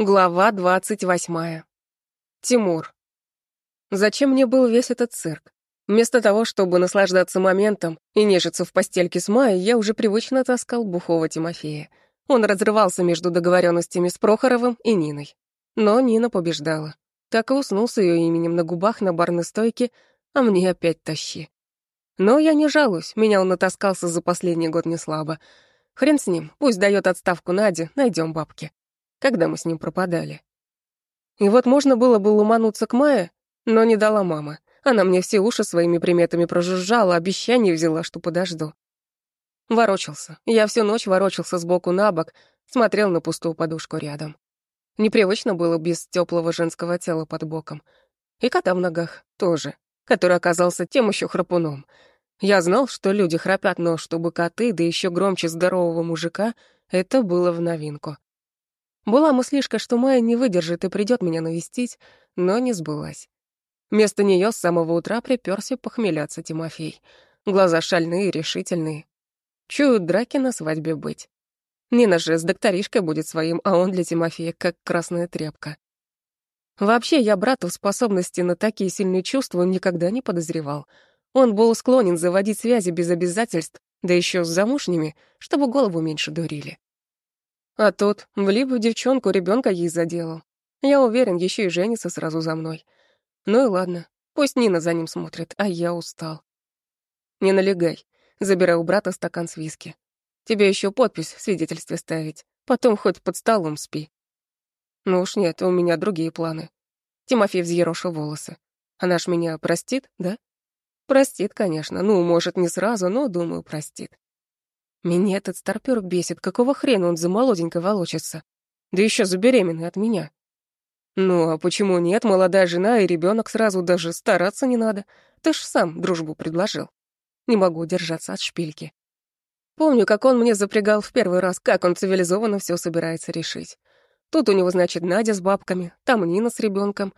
Глава двадцать восьмая. Тимур. Зачем мне был весь этот цирк? Вместо того, чтобы наслаждаться моментом и нежиться в постельке с Майей, я уже привычно таскал бухого Тимофея. Он разрывался между договоренностями с Прохоровым и Ниной. Но Нина побеждала. Так и уснул с ее именем на губах на барной стойке, а мне опять тащи. Но я не жалуюсь, меня он натаскался за последний год не слабо. Хрен с ним, пусть дает отставку Наде, найдем бабки когда мы с ним пропадали. И вот можно было бы ломануться к Мае, но не дала мама. Она мне все уши своими приметами прожужжала, обещание взяла, что подожду. Ворочался. Я всю ночь ворочался сбоку на бок, смотрел на пустую подушку рядом. Непривычно было без теплого женского тела под боком. И кота в ногах тоже, который оказался тем еще храпуном. Я знал, что люди храпят, но чтобы коты, да еще громче здорового мужика, это было в новинку. Была мыслишка, что Майя не выдержит и придет меня навестить, но не сбылась. Вместо нее с самого утра приперся похмеляться Тимофей. Глаза шальные, решительные. Чуют драки на свадьбе быть. Нина же с докторишкой будет своим, а он для Тимофея как красная тряпка. Вообще, я брату в способности на такие сильные чувства никогда не подозревал. Он был склонен заводить связи без обязательств, да еще с замужними, чтобы голову меньше дурили. А тот влип в девчонку, ребенка ей заделал. Я уверен, еще и женится сразу за мной. Ну и ладно, пусть Нина за ним смотрит, а я устал. Не налегай, забирай у брата стакан с виски. Тебе еще подпись в свидетельстве ставить, потом хоть под столом спи. Ну уж нет, у меня другие планы. Тимофей взъерошил волосы. Она ж меня простит, да? Простит, конечно. Ну, может, не сразу, но, думаю, простит. Меня этот старпёр бесит, какого хрена он за молоденько волочится? Да еще за беременной от меня. Ну, а почему нет, молодая жена и ребенок сразу даже стараться не надо. Ты ж сам дружбу предложил. Не могу удержаться от шпильки. Помню, как он мне запрягал в первый раз, как он цивилизованно все собирается решить. Тут у него, значит, Надя с бабками, там Нина с ребенком,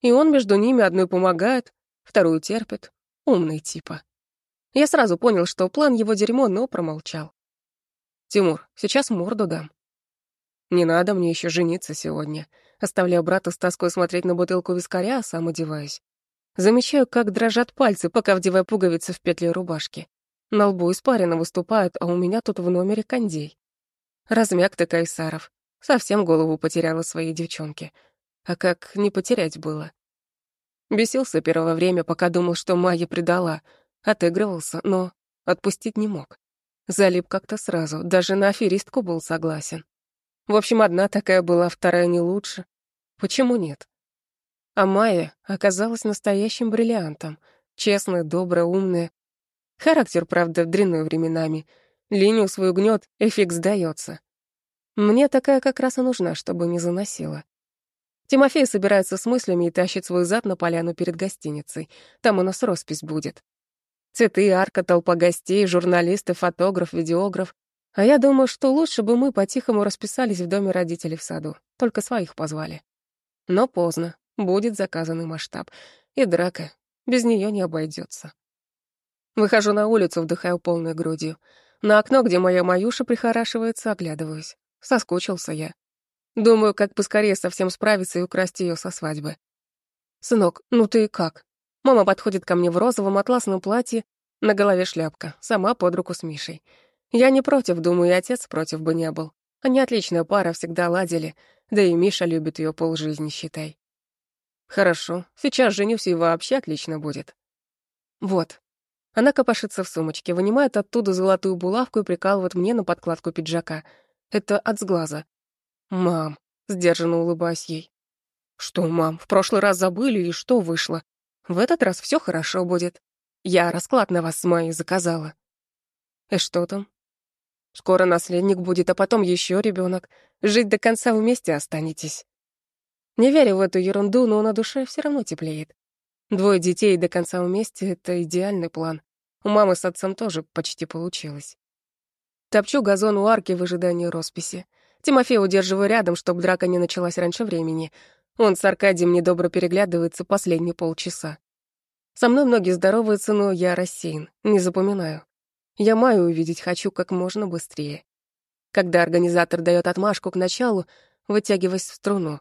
и он между ними одной помогает, вторую терпит. Умный типа. Я сразу понял, что план его дерьмо, но промолчал. «Тимур, сейчас морду дам». «Не надо мне еще жениться сегодня». Оставляю брата с тоской смотреть на бутылку вискаря, а сам одеваюсь. Замечаю, как дрожат пальцы, пока вдевая пуговицы в петли рубашки. На лбу испарина выступает, а у меня тут в номере кондей. Размяк ты, Кайсаров. Совсем голову потеряла своей девчонке. А как не потерять было? Бесился первое время, пока думал, что Майя предала, Отыгрывался, но отпустить не мог. Залип как-то сразу, даже на аферистку был согласен. В общем, одна такая была, вторая не лучше. Почему нет? А Майя оказалась настоящим бриллиантом. Честная, добрая, умная. Характер, правда, дрянной временами. Линию свою гнет, эффект сдается. Мне такая как раз и нужна, чтобы не заносила. Тимофей собирается с мыслями и тащит свой зад на поляну перед гостиницей. Там у нас роспись будет. Цветы, арка, толпа гостей, журналисты, фотограф, видеограф. А я думаю, что лучше бы мы по-тихому расписались в доме родителей в саду. Только своих позвали. Но поздно. Будет заказанный масштаб. И драка. Без нее не обойдется. Выхожу на улицу, вдыхаю полной грудью. На окно, где моя Маюша прихорашивается, оглядываюсь. Соскучился я. Думаю, как поскорее совсем справиться и украсть ее со свадьбы. «Сынок, ну ты как?» Мама подходит ко мне в розовом атласном платье, на голове шляпка, сама под руку с Мишей. Я не против, думаю, и отец против бы не был. Они отличная пара, всегда ладили, да и Миша любит ее полжизни, считай. Хорошо, сейчас женюсь, и вообще отлично будет. Вот. Она копошится в сумочке, вынимает оттуда золотую булавку и прикалывает мне на подкладку пиджака. Это от сглаза. «Мам», — сдержанно улыбаюсь ей. «Что, мам, в прошлый раз забыли, и что вышло? В этот раз все хорошо будет. Я расклад на вас с Майей заказала. И что там? Скоро наследник будет, а потом еще ребенок. Жить до конца вместе останетесь. Не верю в эту ерунду, но на душе все равно теплеет. Двое детей до конца вместе — это идеальный план. У мамы с отцом тоже почти получилось. Топчу газон у арки в ожидании росписи. Тимофей удерживаю рядом, чтобы драка не началась раньше времени, он с Аркадием недобро переглядывается последние полчаса. Со мной многие здороваются, но я рассеян, не запоминаю. Я Маю увидеть хочу как можно быстрее. Когда организатор дает отмашку к началу, вытягиваясь в струну.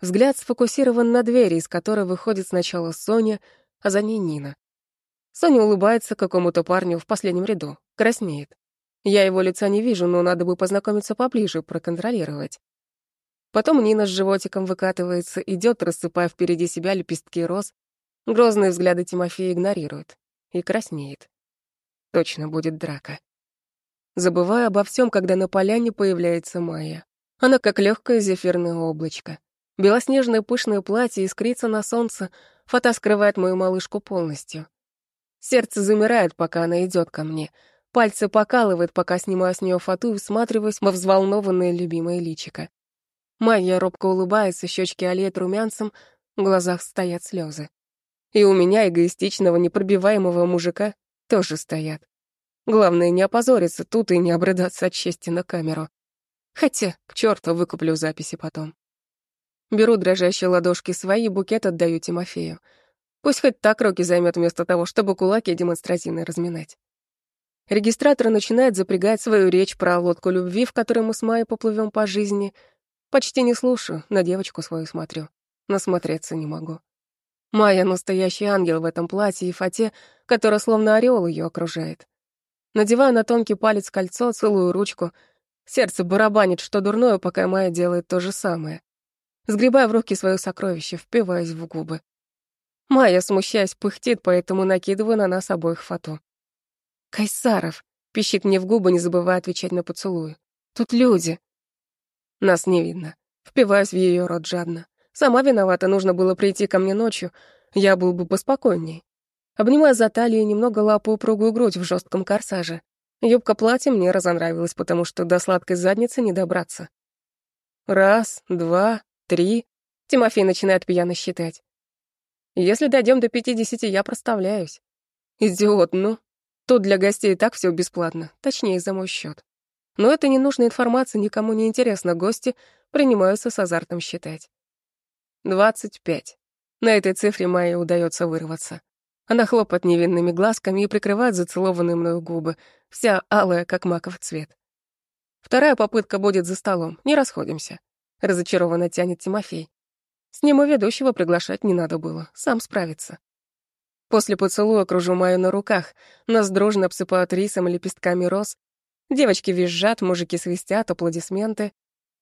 Взгляд сфокусирован на двери, из которой выходит сначала Соня, а за ней Нина. Соня улыбается какому-то парню в последнем ряду, краснеет. Я его лица не вижу, но надо бы познакомиться поближе, проконтролировать. Потом Нина с животиком выкатывается, идет, рассыпая впереди себя лепестки роз. Грозные взгляды Тимофея игнорирует. И краснеет. Точно будет драка. Забываю обо всем, когда на поляне появляется Майя. Она как легкое зефирное облачко. Белоснежное пышное платье искрится на солнце, фата скрывает мою малышку полностью. Сердце замирает, пока она идет ко мне. Пальцы покалывает, пока снимаю с нее фату и всматриваюсь во взволнованное любимое личико. Майя робко улыбается, щечки олеют румянцем, в глазах стоят слезы. И у меня, эгоистичного, непробиваемого мужика, тоже стоят. Главное, не опозориться тут и не обрыдаться от чести на камеру. Хотя, к черту, выкуплю записи потом. Беру дрожащие ладошки свои, букет отдаю Тимофею. Пусть хоть так руки займет вместо того, чтобы кулаки демонстративно разминать. Регистратор начинает запрягать свою речь про лодку любви, в которой мы с Майей поплывем по жизни — Почти не слушаю, на девочку свою смотрю. Насмотреться не могу. Майя — настоящий ангел в этом платье и фате, которая словно ореол ее окружает. Надеваю на тонкий палец кольцо, целую ручку. Сердце барабанит, что дурное, пока Майя делает то же самое. Сгребаю в руки свое сокровище, впиваясь в губы. Майя, смущаясь, пыхтит, поэтому накидываю на нас обоих фату. «Кайсаров!» — пищит мне в губы, не забывая отвечать на поцелуй. «Тут люди!» Нас не видно. Впиваюсь в ее рот жадно. Сама виновата, нужно было прийти ко мне ночью. Я был бы поспокойней. Обнимая за талию немного лапу упругую грудь в жестком корсаже. Юбка платья мне разонравилась, потому что до сладкой задницы не добраться. Раз, два, три. Тимофей начинает пьяно считать. Если дойдем до пятидесяти, я проставляюсь. Идиот, ну. Тут для гостей так все бесплатно, точнее, за мой счет. Но это ненужная информация никому не интересна, гости принимаются с азартом считать. Двадцать пять. На этой цифре Майе удается вырваться. Она хлопает невинными глазками и прикрывает зацелованные мною губы, вся алая, как маков цвет. Вторая попытка будет за столом, не расходимся. Разочарованно тянет Тимофей. С ним и ведущего приглашать не надо было, сам справится. После поцелуя кружу Майю на руках, нас дружно обсыпают рисом и лепестками роз, Девочки визжат, мужики свистят, аплодисменты.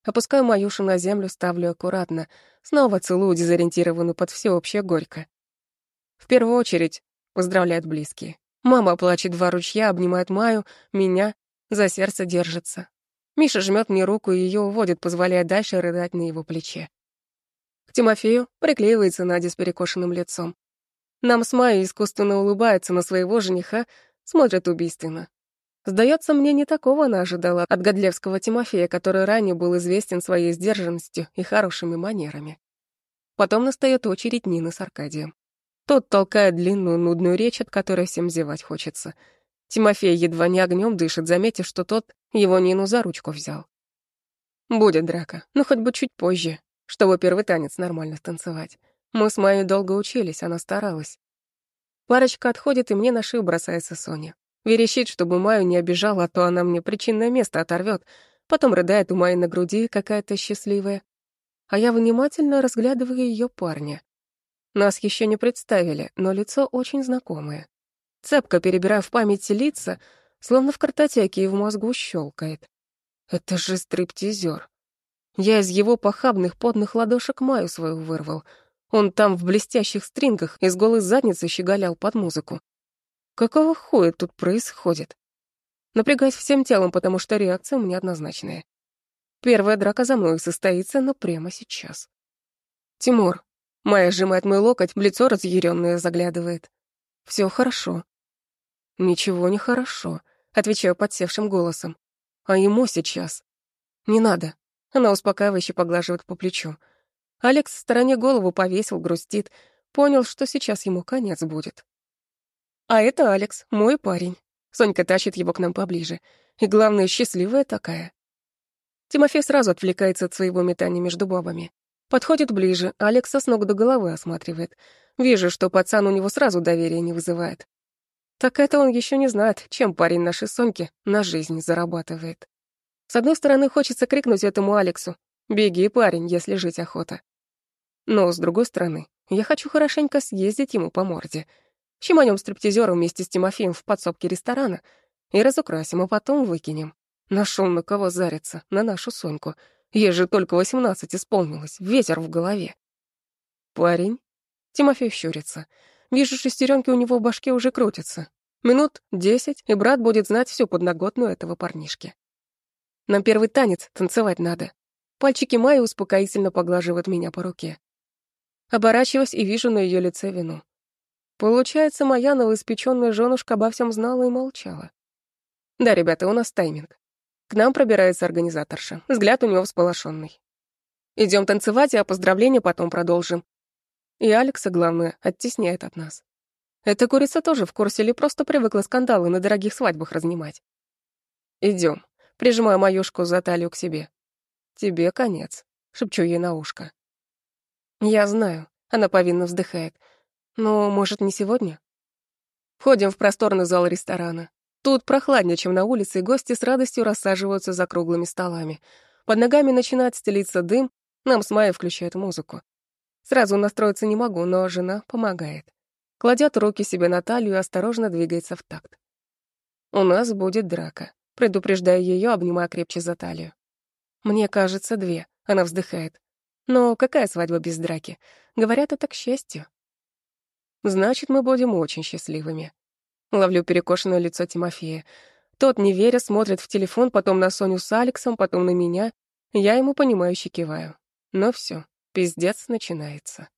Опускаю Маюшу на землю, ставлю аккуратно. Снова целую дезориентированную под всеобщее горько. В первую очередь поздравляют близкие. Мама плачет два ручья, обнимает Маю, меня, за сердце держится. Миша жмет мне руку и ее уводит, позволяя дальше рыдать на его плече. К Тимофею приклеивается Надя с перекошенным лицом. Нам с Майей искусственно улыбается на своего жениха, смотрит убийственно. Сдается мне, не такого она ожидала от Годлевского Тимофея, который ранее был известен своей сдержанностью и хорошими манерами. Потом настает очередь Нины с Аркадием. Тот толкает длинную, нудную речь, от которой всем зевать хочется. Тимофей едва не огнем дышит, заметив, что тот его Нину за ручку взял. Будет драка, но хоть бы чуть позже, чтобы первый танец нормально танцевать. Мы с Майей долго учились, она старалась. Парочка отходит, и мне на шею бросается Соня. Верещит, чтобы Маю не обижала, а то она мне причинное место оторвет. Потом рыдает у Майи на груди какая-то счастливая. А я внимательно разглядываю ее парня. Нас еще не представили, но лицо очень знакомое. Цепко перебирая в памяти лица, словно в картотеке и в мозгу щелкает. Это же стриптизер. Я из его похабных подных ладошек Маю свою вырвал. Он там в блестящих стрингах из голой задницы щеголял под музыку. Какого хуя тут происходит? Напрягаюсь всем телом, потому что реакция у меня однозначная. Первая драка за мной состоится, но прямо сейчас. Тимур. Майя сжимает мой локоть, в лицо разъярённое заглядывает. Все хорошо. Ничего не хорошо, отвечаю подсевшим голосом. А ему сейчас. Не надо. Она успокаивающе поглаживает по плечу. Алекс в стороне голову повесил, грустит. Понял, что сейчас ему конец будет. А это Алекс, мой парень. Сонька тащит его к нам поближе. И главное, счастливая такая. Тимофей сразу отвлекается от своего метания между бабами. Подходит ближе, Алекса с ног до головы осматривает. Вижу, что пацан у него сразу доверия не вызывает. Так это он еще не знает, чем парень нашей Соньки на жизнь зарабатывает. С одной стороны, хочется крикнуть этому Алексу Беги, парень, если жить охота. Но, с другой стороны, я хочу хорошенько съездить ему по морде. Чеманем стриптизера вместе с Тимофеем в подсобке ресторана и разукрасим, а потом выкинем. Нашел на кого зариться, на нашу Соньку. Ей же только восемнадцать исполнилось, ветер в голове. Парень. Тимофей щурится. Вижу, шестеренки у него в башке уже крутятся. Минут десять, и брат будет знать всю подноготную этого парнишки. Нам первый танец, танцевать надо. Пальчики Майи успокоительно поглаживают меня по руке. Оборачиваюсь и вижу на ее лице вину. Получается, моя новоиспечённая женушка обо всем знала и молчала. Да, ребята, у нас тайминг. К нам пробирается организаторша. Взгляд у него всполошенный. Идем танцевать, а поздравления потом продолжим. И Алекса, главное, оттесняет от нас. Эта курица тоже в курсе или просто привыкла скандалы на дорогих свадьбах разнимать. Идем. Прижимаю Маюшку за талию к себе. Тебе конец, шепчу ей на ушко. Я знаю, она повинно вздыхает. Но, может, не сегодня? Входим в просторный зал ресторана. Тут прохладнее, чем на улице, и гости с радостью рассаживаются за круглыми столами. Под ногами начинает стелиться дым, нам с Майей включают музыку. Сразу настроиться не могу, но жена помогает. Кладет руки себе на талию и осторожно двигается в такт. «У нас будет драка», предупреждаю ее, обнимая крепче за талию. «Мне кажется, две», — она вздыхает. «Но какая свадьба без драки? Говорят, это к счастью». «Значит, мы будем очень счастливыми», Ловлю перекошенное лицо Тимофея. Тот, не веря, смотрит в телефон, потом на Соню с Алексом, потом на меня. Я ему понимающе киваю. Но все, пиздец начинается.